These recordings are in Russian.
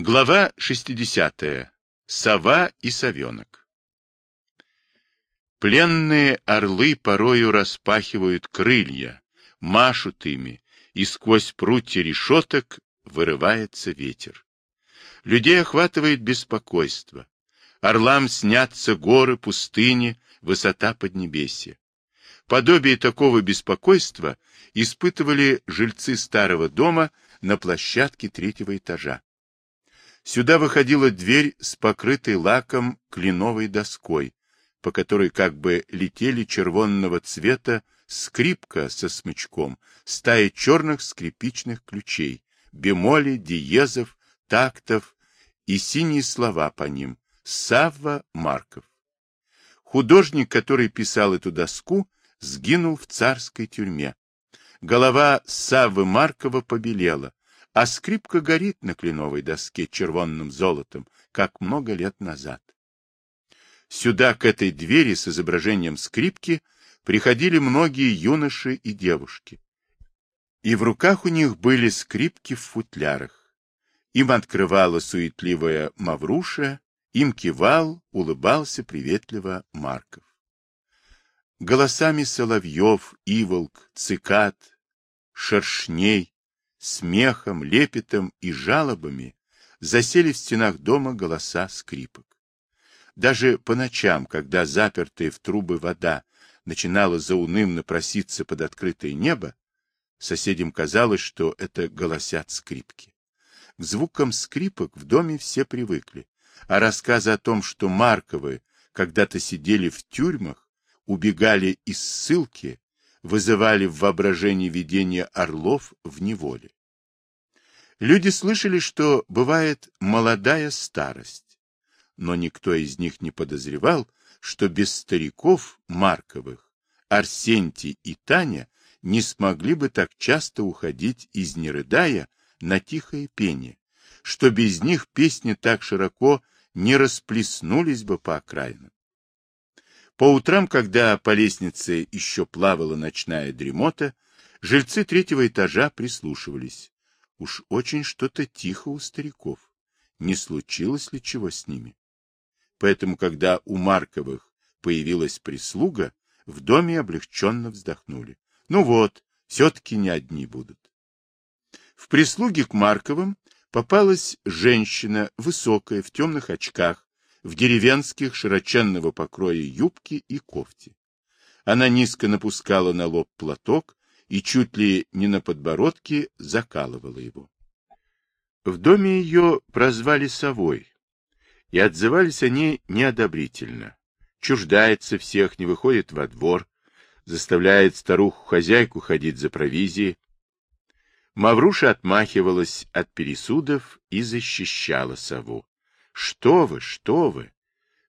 Глава 60. Сова и совенок. Пленные орлы порою распахивают крылья, машут ими, и сквозь прутья решеток вырывается ветер. Людей охватывает беспокойство. Орлам снятся горы, пустыни, высота Поднебесья. Подобие такого беспокойства испытывали жильцы старого дома на площадке третьего этажа. Сюда выходила дверь с покрытой лаком кленовой доской, по которой как бы летели червонного цвета скрипка со смычком, стая черных скрипичных ключей, бемоли, диезов, тактов и синие слова по ним «Савва Марков». Художник, который писал эту доску, сгинул в царской тюрьме. Голова Саввы Маркова побелела, а скрипка горит на кленовой доске червонным золотом, как много лет назад. Сюда, к этой двери с изображением скрипки, приходили многие юноши и девушки. И в руках у них были скрипки в футлярах. Им открывала суетливая Мавруша, им кивал, улыбался приветливо Марков. Голосами соловьев, иволк, цикад, шершней, смехом, лепетом и жалобами засели в стенах дома голоса скрипок. Даже по ночам, когда запертая в трубы вода начинала заунывно проситься под открытое небо, соседям казалось, что это голосят скрипки. К звукам скрипок в доме все привыкли, а рассказы о том, что Марковы когда-то сидели в тюрьмах, убегали из ссылки, вызывали в воображении видение орлов в неволе. Люди слышали, что бывает молодая старость, но никто из них не подозревал, что без стариков Марковых Арсентий и Таня не смогли бы так часто уходить из нерыдая на тихое пение, что без них песни так широко не расплеснулись бы по окраинам. По утрам, когда по лестнице еще плавала ночная дремота, жильцы третьего этажа прислушивались. Уж очень что-то тихо у стариков. Не случилось ли чего с ними? Поэтому, когда у Марковых появилась прислуга, в доме облегченно вздохнули. Ну вот, все-таки не одни будут. В прислуге к Марковым попалась женщина, высокая, в темных очках, в деревенских широченного покроя юбки и кофте. Она низко напускала на лоб платок и чуть ли не на подбородке закалывала его. В доме ее прозвали совой, и отзывались они неодобрительно. Чуждается всех, не выходит во двор, заставляет старуху-хозяйку ходить за провизией. Мавруша отмахивалась от пересудов и защищала сову. Что вы, что вы?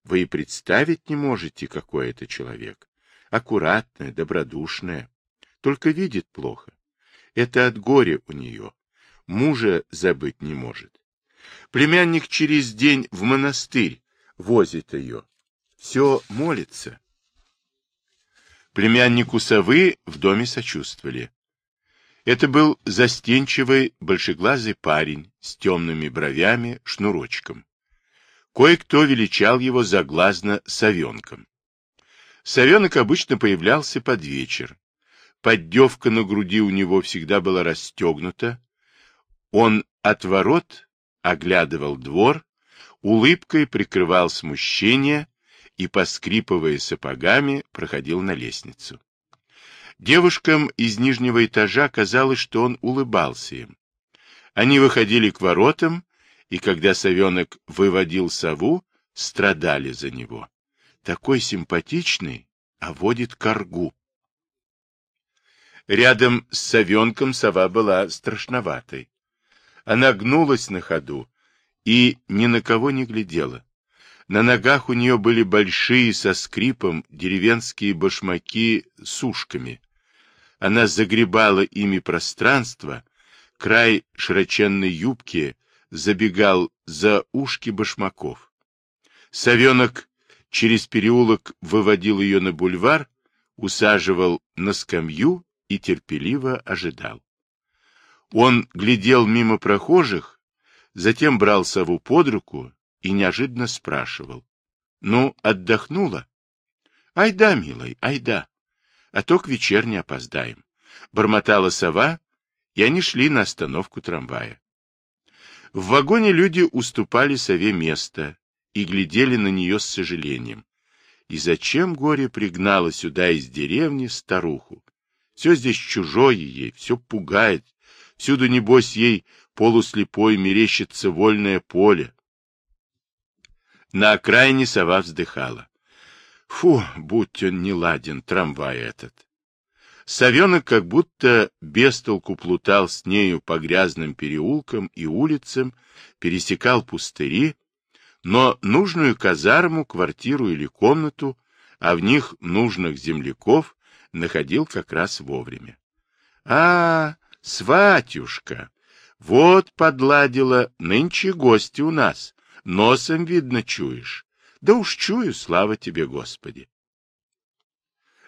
Вы и представить не можете, какой это человек. Аккуратная, добродушная. Только видит плохо. Это от горя у нее. Мужа забыть не может. Племянник через день в монастырь возит ее. Все молится. Племяннику совы в доме сочувствовали. Это был застенчивый, большеглазый парень с темными бровями, шнурочком. Кое-кто величал его заглазно совенком. Совенок обычно появлялся под вечер. Поддевка на груди у него всегда была расстегнута. Он от ворот оглядывал двор, улыбкой прикрывал смущение и, поскрипывая сапогами, проходил на лестницу. Девушкам из нижнего этажа казалось, что он улыбался им. Они выходили к воротам и когда совенок выводил сову, страдали за него. Такой симпатичный, а водит коргу. Рядом с совенком сова была страшноватой. Она гнулась на ходу и ни на кого не глядела. На ногах у нее были большие со скрипом деревенские башмаки с ушками. Она загребала ими пространство, край широченной юбки забегал за ушки башмаков. Совенок через переулок выводил ее на бульвар, усаживал на скамью и терпеливо ожидал. Он глядел мимо прохожих, Затем брал сову под руку и неожиданно спрашивал. — Ну, отдохнула? — Айда, милый, айда, а то к вечерне опоздаем. Бормотала сова, и они шли на остановку трамвая. В вагоне люди уступали сове место и глядели на нее с сожалением. И зачем горе пригнало сюда из деревни старуху? Все здесь чужое ей, все пугает. Всюду, небось, ей полуслепой мерещится вольное поле. На окраине сова вздыхала. Фу, будь он не ладен, трамвай этот. Совенок как будто без толку плутал с нею по грязным переулкам и улицам, пересекал пустыри, но нужную казарму, квартиру или комнату, а в них нужных земляков, находил как раз вовремя. — А, сватюшка, вот подладила, нынче гости у нас, носом, видно, чуешь. Да уж чую, слава тебе, Господи.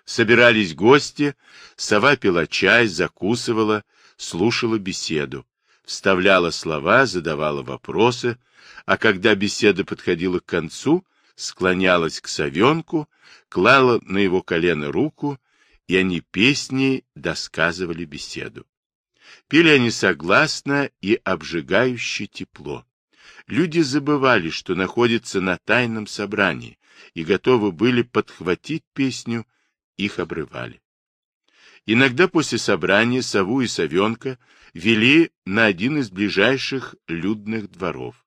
Собирались гости, сова пила чай, закусывала, слушала беседу, вставляла слова, задавала вопросы, а когда беседа подходила к концу, склонялась к совенку, клала на его колено руку, и они песни досказывали беседу. Пели они согласно и обжигающе тепло. Люди забывали, что находятся на тайном собрании, и готовы были подхватить песню, их обрывали. Иногда после собрания сову и совенка вели на один из ближайших людных дворов.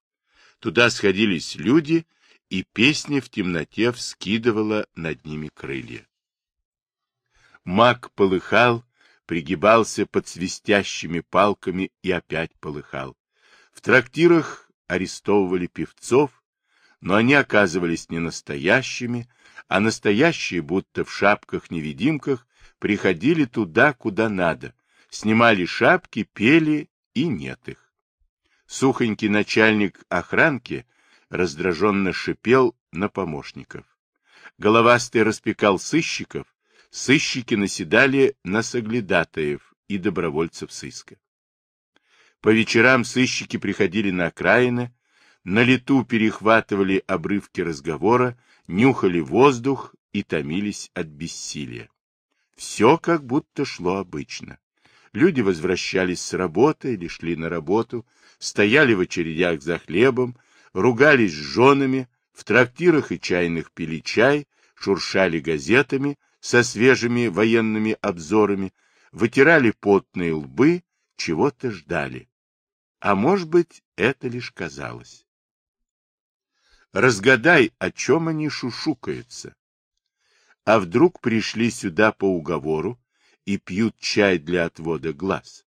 Туда сходились люди, и песня в темноте вскидывала над ними крылья. Маг полыхал, пригибался под свистящими палками и опять полыхал. В трактирах арестовывали певцов, но они оказывались не настоящими, а настоящие, будто в шапках-невидимках, приходили туда, куда надо, снимали шапки, пели, и нет их. Сухонький начальник охранки раздраженно шипел на помощников. Головастый распекал сыщиков, сыщики наседали на соглядатаев и добровольцев сыска. По вечерам сыщики приходили на окраины, на лету перехватывали обрывки разговора, нюхали воздух и томились от бессилия. Все как будто шло обычно. Люди возвращались с работы или шли на работу, стояли в очередях за хлебом, ругались с женами, в трактирах и чайных пили чай, шуршали газетами со свежими военными обзорами, вытирали потные лбы, чего-то ждали. А может быть, это лишь казалось. Разгадай, о чем они шушукаются. А вдруг пришли сюда по уговору и пьют чай для отвода глаз?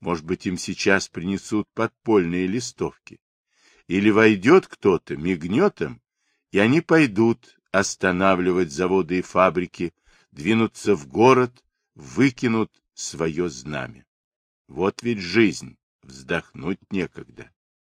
Может быть, им сейчас принесут подпольные листовки? Или войдет кто-то, мигнет им, и они пойдут останавливать заводы и фабрики, двинутся в город, выкинут свое знамя. Вот ведь жизнь, вздохнуть некогда.